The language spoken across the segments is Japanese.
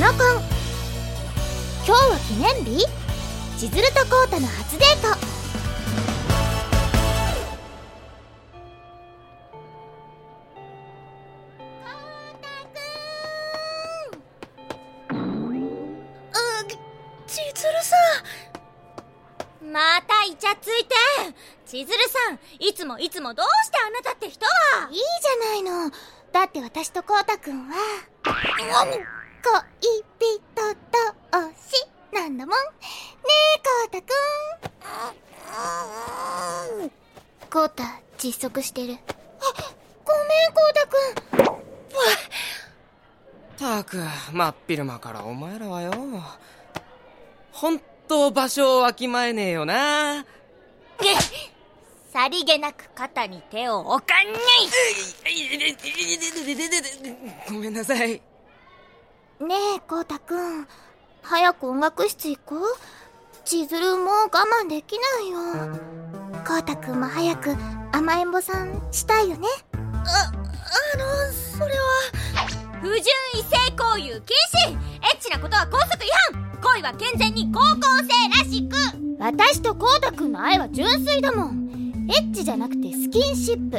ナカン今日は記念日？千鶴とコウタの初デート。千鶴さまたイチャついて。千鶴さんいつもいつもどうしてあなたって人は？いいじゃないの。だって私とコウタくんは恋人同士なんだもん。ねえコウタくんコウタ窒息してるあごめんコウタくんたく真っ昼間からお前らはよ本当場所をわきまえねえよなさりげなく肩に手を置かんにごめんなさいねえコウタくん。早く音楽室行こう。千鶴もう我慢できないよ。コウタくんも早く甘えん坊さんしたいよね。ああのそれは。不純異性交友禁止。エッチなことは校則違反。恋は健全に高校生らしく。私とコウタくんの愛は純粋だもん。エッチじゃなくてスキンシップ。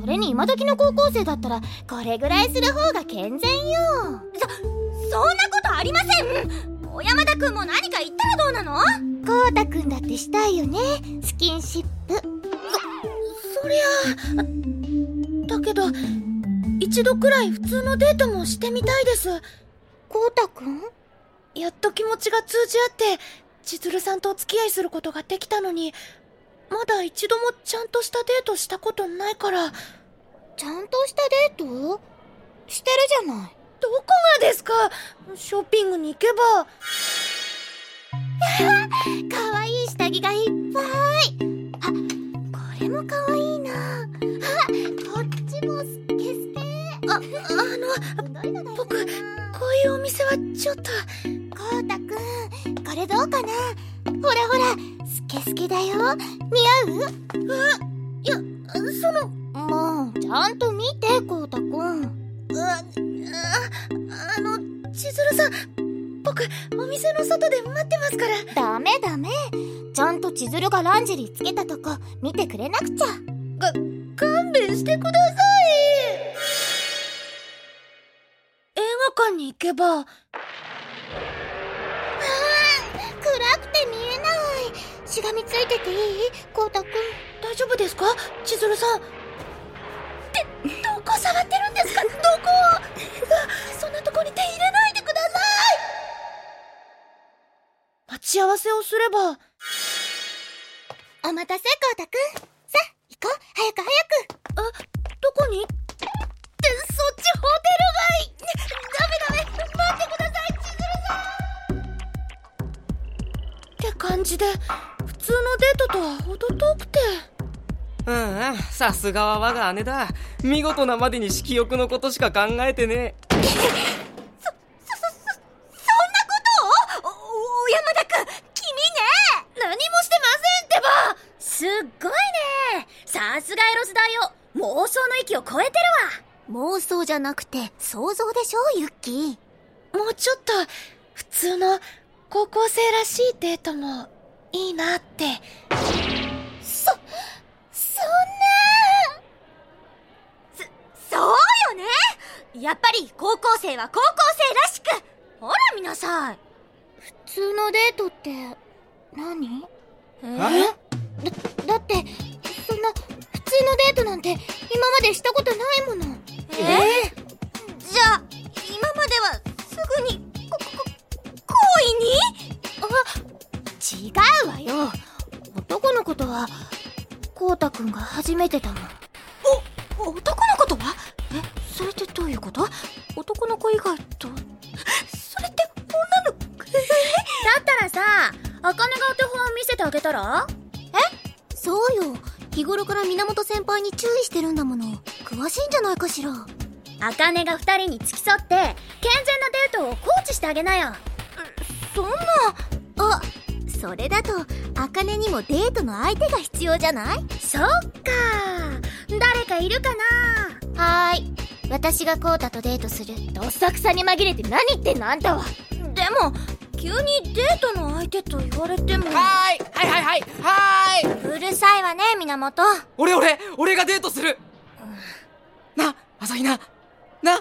それに今時の高校生だったらこれぐらいする方が健全よそんなことありません。小山田君も何か言ったらどうなの？コウタくんだってしたいよね。スキンシップ。そりゃ。だけど一度くらい普通のデートもしてみたいです。コウタくん？やっと気持ちが通じ合って千鶴さんとお付き合いすることができたのにまだ一度もちゃんとしたデートしたことないから。ちゃんとしたデート？してるじゃないどこがですか？ショッピングに行けば。かわいい下着がいっぱい。あこれもかわいいな。あ こっちもスケスケああの僕こういうお店はちょっと。コウタくんこれどうかな？ほらほらスケスケだよ。似合う？いやそのもうちゃんと見てコウタくんあああの千鶴さん僕お店の外で待ってますから。ダメダメ。ちゃんと千鶴がランジェリーつけたとこ見てくれなくちゃ。が勘弁してください。映画館に行けば。暗くて見えない。しがみついてていい？コウタくん。大丈夫ですか？千鶴さん。ってどこ触ってる？そんなとこに手入れないでください。待ち合わせをすれば。お待たせコウタくんさあ行こう。早く早く。あどこに？ってそっちホテル街。ダメダメ。待ってください千鶴さん。って感じで普通のデートとは程遠くてうんうん。さすがは我が姉だ。見事なまでに色欲のことしか考えてね。お小山田君君ね。何もしてませんってば。すっごいね。さすがエロスだよ妄想の域を超えてるわ。妄想じゃなくて想像でしょユッキー。もうちょっと普通の高校生らしいデートもいいなってやっぱり高校生は高校生らしく。ほら見なさい普通のデートって何？え？だってそんな普通のデートなんて今までしたことないもの。え？じゃあ今まではすぐにここ行為に？違うわよ。男の子とはコウタくんが初めてだもんしいんじゃないかしら茜が二人に付き添って健全なデートをコーチしてあげなよ。そんな。あそれだと茜にもデートの相手が必要じゃない？そっか。誰かいるかな？はーい。私がコータとデートする。どさくさに紛れて何言ってんのあんたは。でも急にデートの相手と言われても。はーい。はいはいはい。はーい。うるさいわね源。俺俺俺がデートする。な朝比奈な。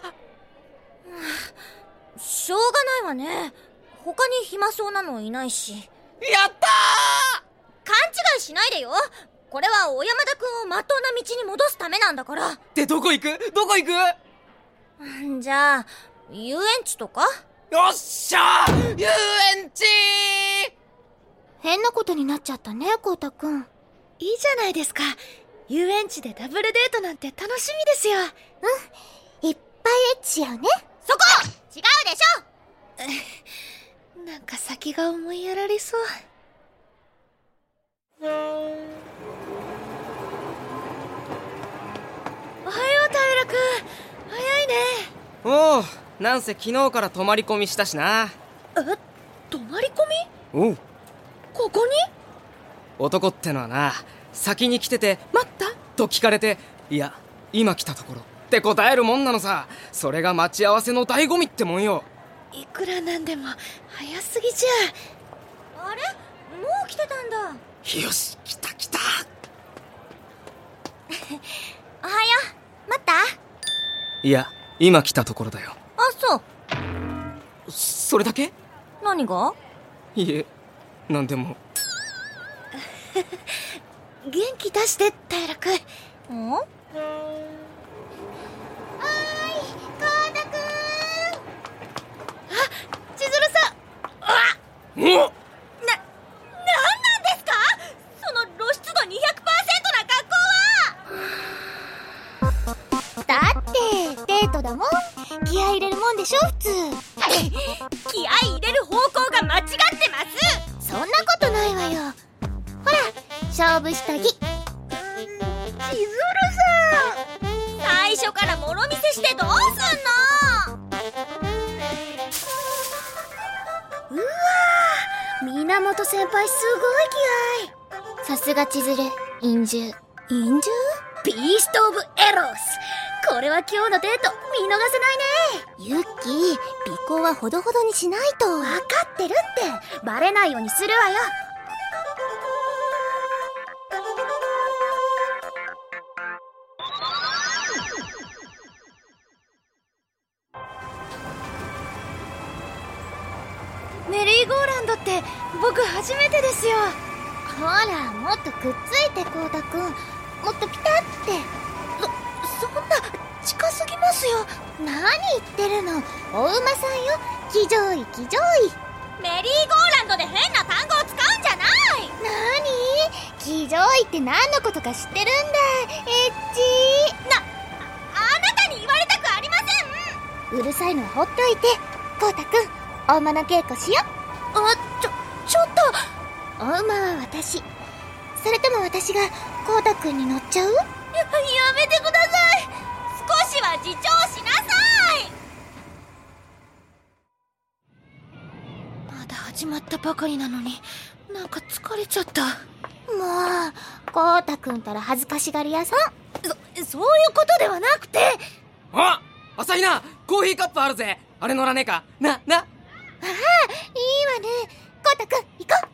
しょうがないわね。他に暇そうなのいないし。やった勘違いしないでよ。これは小山田君をまっとうな道に戻すためなんだから。ーでどこ行く？どこ行く？じゃあ遊園地とか？よっしゃー！遊園地！変なことになっちゃったねコータくん。いいじゃないですか。遊園地でダブルデートなんて楽しみですよいっぱいエッチよね。そこ！違うでしょ！なんか先が思いやられそう。おはよう平君早いね。おおなんせ昨日から泊まり込みしたしな。え？泊まり込み？おう。ここに？男ってのはな先に来てて「待った?」と聞かれて「いや今来たところ」って答えるもんなのさ。それが待ち合わせの醍醐味ってもんよ。いくらなんでも早すぎじゃ。あれ？もう来てたんだ。よし来た来た。おはよう。待った？いや今来たところだよ。あそう。それだけ？何が？いえなんでも。元気出して平君。ん？な、なんなんですか？その露出度200%な格好は。んだってデートだもん気合い入れるもんでしょ？普通。気合い入れる方向が間違ってます。そんなことないわよ。ほら勝負下着源先輩すごい気合さすが千鶴。陰獣。陰獣？ビースト・オブ・エロス。これは今日のデート見逃せないね。ユッキー尾行はほどほどにしないと。分かってるって。バレないようにするわよ僕初めてですよ。ほらもっとくっついてこうたくん。もっとピタって。そんな近すぎますよ。何言ってるの。お馬さんよ。騎乗位騎乗位メリーゴーランドで変な単語を使うんじゃない。何？騎乗位って何のことか知ってるんだ。エッチなあなたに言われたくありません。うるさいのはほっといて。こうたくんお馬の稽古しよ。あお馬は私。それとも私がこうたくんに乗っちゃう？ややめてください。少しは自重しなさい。まだ始まったばかりなのになんか疲れちゃった。もうこうたくんたら恥ずかしがり屋さん。そそういうことではなくて。あ朝比奈コーヒーカップあるぜ。あれ乗らねえか。なな。いいわね。こうたくん行こう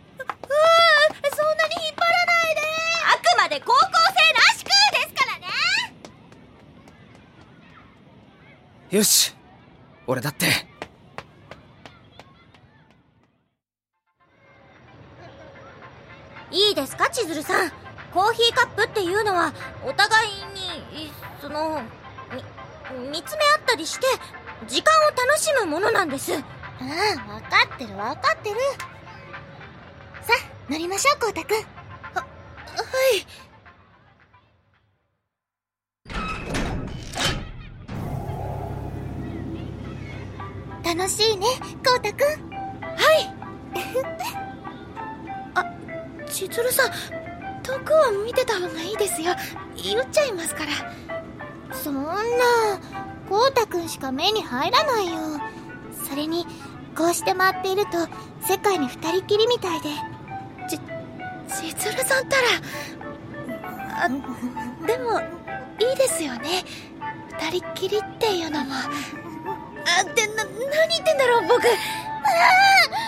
そんなに引っ張らないで。あくまで高校生らしくですからね。よし俺だって。いいですか千鶴さん。コーヒーカップっていうのはお互いにいそのみ見つめ合ったりして時間を楽しむものなんです。うん分かってる分かってる乗りましょうこうたくん。はい。楽しいねこうたくん。あ千鶴さん遠くを見てた方がいいですよ。言っちゃいますから。そんなこうたくんしか目に入らないよ。それにこうして回っていると世界に二人きりみたいで千鶴さんったらあでもいいですよね。二人っきりっていうのも。あってな何言ってんだろう僕。ああ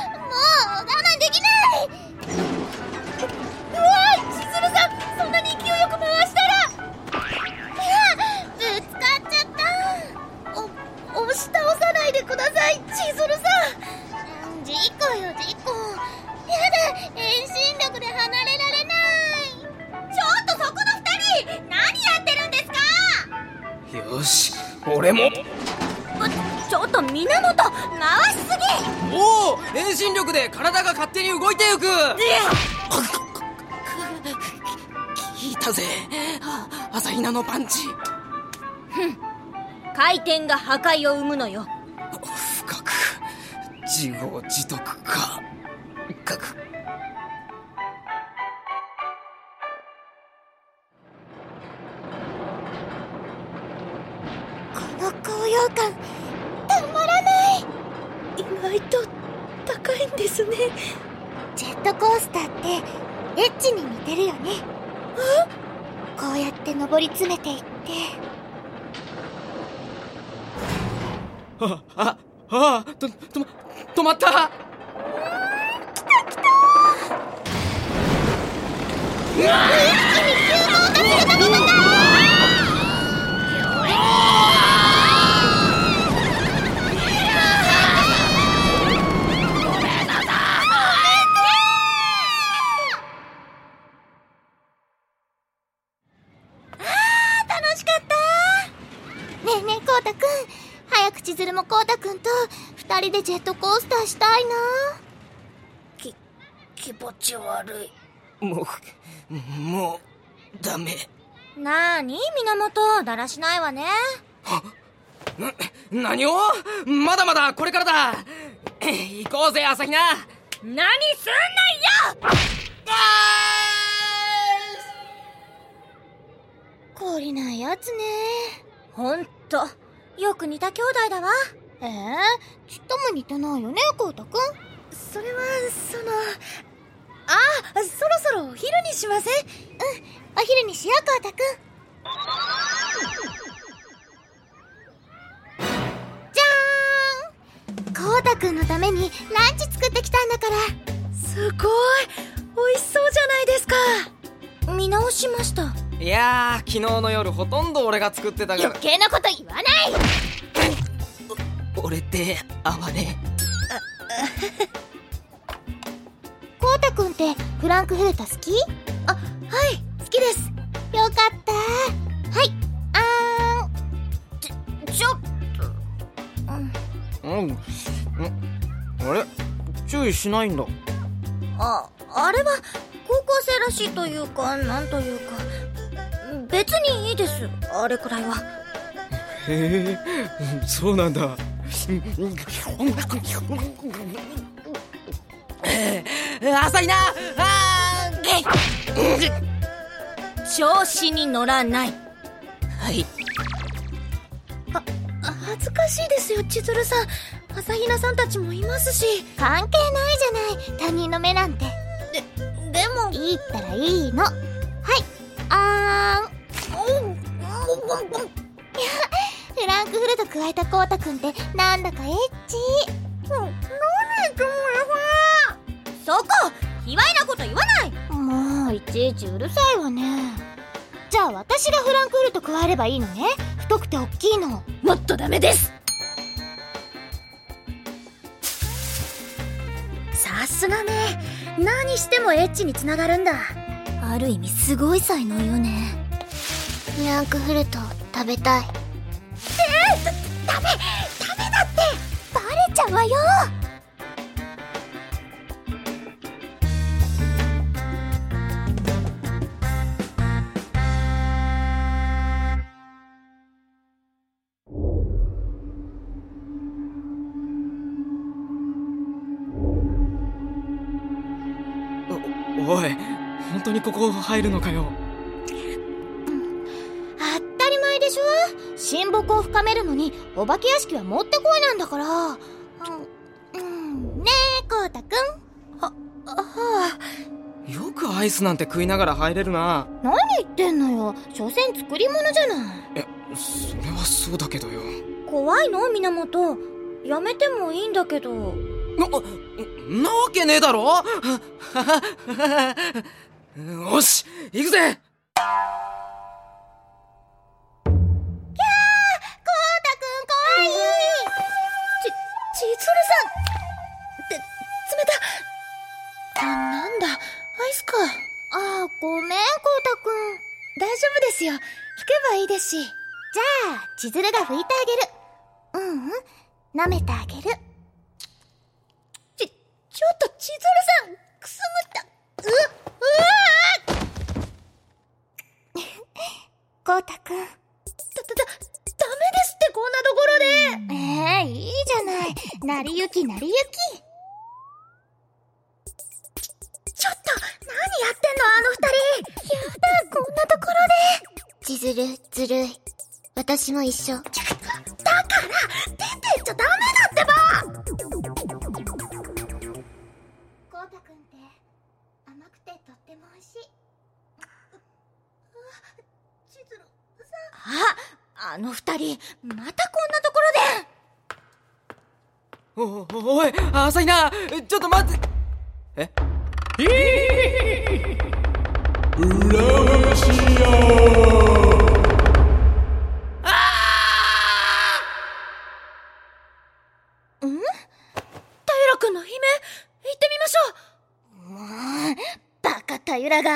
朝比奈のパンチ回転が破壊を生むのよ。深く自業自得か。かく。この高揚感たまらない。意外と高いんですね。ジェットコースターってエッチに似てるよねこうやって登り詰めていって。あああととま止まった。楽人でジェットコースターしたいな。気持ち悪い。もうもうダメ。なーに？源だらしないわね。な何を？まだまだこれからだ。行こうぜ朝比奈。何すんないよ懲りないやつね。ほんとよく似た兄弟だわええちっとも似てないよねこうたくん。それはそのあそろそろお昼にしません？お昼にしようこうたくん。じゃーん。こうたくんのためにランチ作ってきたんだから。すごい美味しそうじゃないですか。見直しました。いやー昨日の夜ほとんど俺が作ってたから。余計なこと言わない俺って哀れ。こうたくんってフランクフルト好き？あはい好きです。よかった。はいあーん。ちょっうん。ん。あれ？注意しないんだ。ああれは高校生らしいというかなんというか。別にいいです。あれくらいは。へえ。そうなんだ朝比奈あ調子に乗らないはい恥ずかしいですよ千鶴さん朝比奈さんたちもいますし関係ないじゃない他人の目なんてでもいいったらいいのはいあー加えたこうたくんってなんだかエッチ。そこ卑猥なこと言わない。もういちいちうるさいわね。じゃあ私がフランクフルト加えればいいのね。太くて大きいの。もっとダメです。さすがね。何してもエッチにつながるんだ。ある意味すごい才能よね。フランクフルト食べたいダメダメだってバレちゃうわよ。おおい本当にここ入るのかよ？親睦を深めるのにお化け屋敷はもってこいなんだから。うん、うん、ねえこうたくん。よくアイスなんて食いながら入れるな。何言ってんのよ。所詮作り物じゃない。えそれはそうだけどよ。怖いの？源。やめてもいいんだけど。ななわけねえだろ。よし行くぜさん。って冷た。あなんだ？アイスか。あーごめんこうたくん大丈夫ですよ。引けばいいですし。じゃあ千鶴が拭いてあげる。うんうん。舐めてあげる。ちちょっと千鶴さんくすぐった。ううわこうたくんだだだダメですこんなところで。ええいいじゃない。なりゆきなりゆき。ちょっと何やってんのあの二人。やだこんなところで。千鶴ずるい私も一緒あの二人またこんなところで。おおい朝日奈ちょっと待って。え？平君の姫行ってみましょう。バカタユラが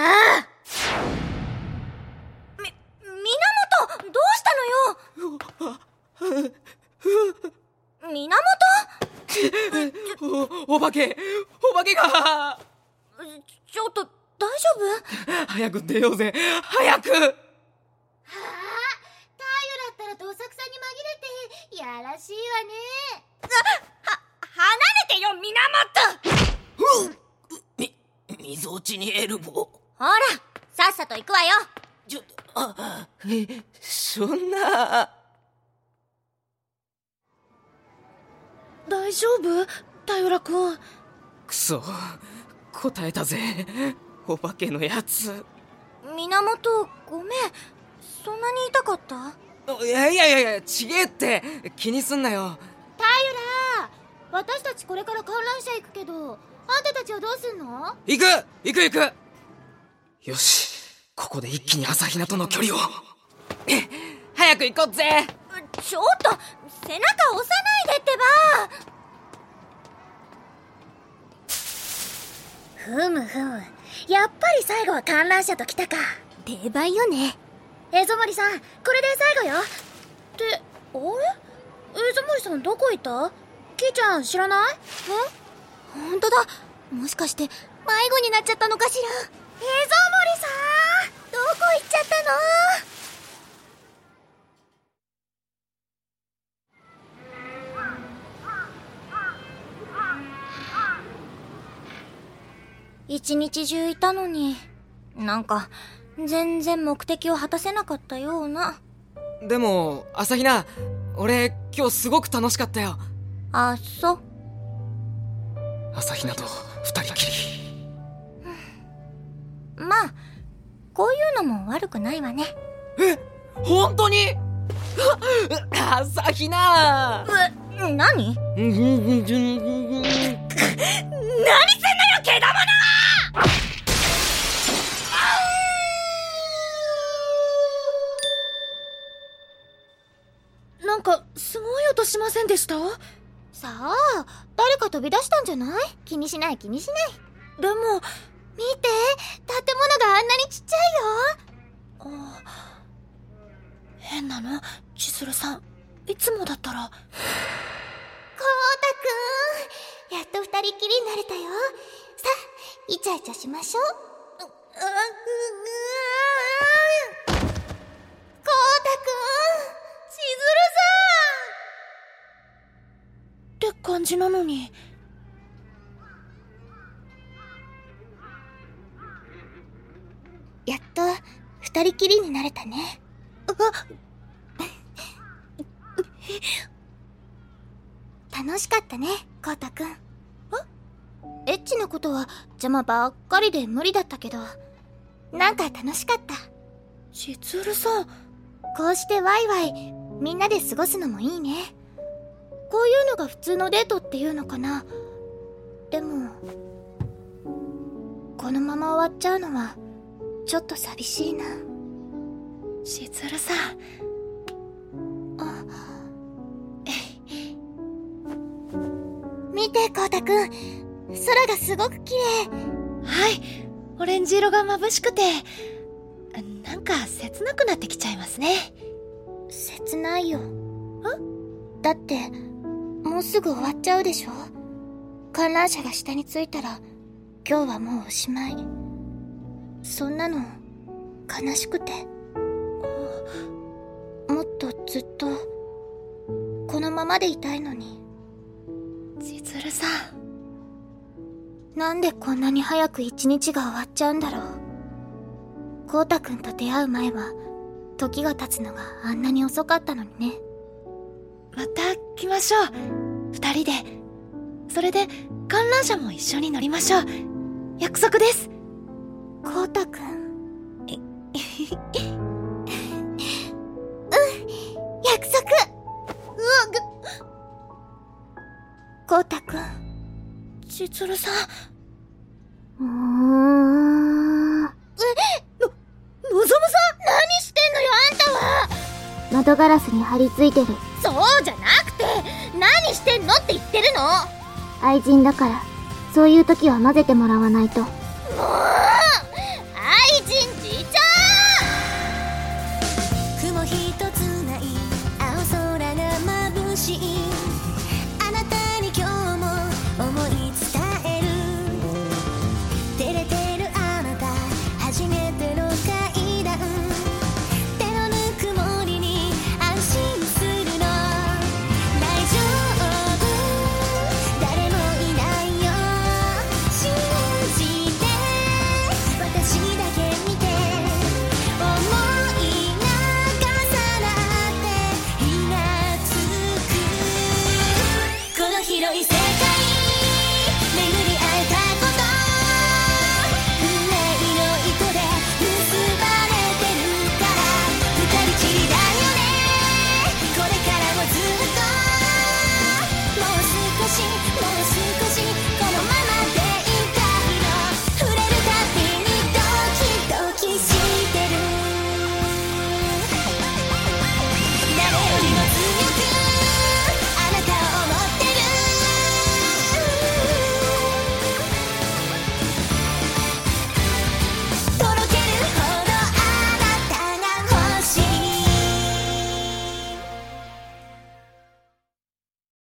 み源どうしたのよ源おお化けお化けが。ちょっと大丈早く出ようぜ。早く。ああタユラったらどさくさに紛れてやらしいわね。離れてよ源み溝落ちにエルボー。ほらさっさと行くわよ。ちょっとあえそんな。大丈夫？平君くそ。答えたぜ。お化けのやつ。源ごめん。そんなに痛かった？いやいやいやいやちげえって。気にすんなよ。タユラ私たちこれから観覧車行くけどあんたたちはどうすんの？行く！行く行く！よし。ここで一気に朝比奈との距離を。え早く行こうぜ。ちょっと背中押さないでってばふむふむ。やっぱり最後は観覧車と来たか。定番よね。エゾモリさんこれで最後よ。ってあれ？エゾモリさんどこ行った？キーちゃん知らない？え本当だ。もしかして迷子になっちゃったのかしら？エゾモリさんどこ行っちゃったの？一日中いたのに。なんか全然目的を果たせなかったような。でも朝比奈俺今日すごく楽しかったよ。あそう。朝比奈と二人きり。まあこういうのも悪くないわね。え本当に？あ朝比奈。え何？何すしませんでした？さあ誰か飛び出したんじゃない？気にしない気にしない。でも見て建物があんなにちっちゃいよ。あ変なの？千鶴さんいつもだったら。こうたくんやっと二人きりになれたよ。さあイチャイチャしましょう。こうたくん感じなのに。やっと二人きりになれたね。楽しかったねこうたくん。エッチなことは邪魔ばっかりで無理だったけど。なんか楽しかった。千鶴さ。んこうしてワイワイみんなで過ごすのもいいねこういうのが普通のデートっていうのかな。でもこのまま終わっちゃうのはちょっと寂しいな。しずるさん。あ見てこうたくん空がすごく綺麗。はい。オレンジ色が眩しくて。なんか切なくなってきちゃいますね。切ないよ。だってもうすぐ終わっちゃうでしょ？観覧車が下に着いたら今日はもうおしまい。そんなの悲しくて。もっとずっとこのままでいたいのに。千鶴さん。なんでこんなに早く一日が終わっちゃうんだろう？こうたくんと出会う前は時が経つのがあんなに遅かったのにね。また来ましょう二人で。それで観覧車も一緒に乗りましょう。約束です。こうたくんうん約束。うぐ。こうたくん千鶴さん。うー。んの望むさ何してんのよあんたは。窓ガラスに張り付いてる。そうじゃなくて何してんのって言ってるの。愛人だからそういう時は混ぜてもらわないと。もう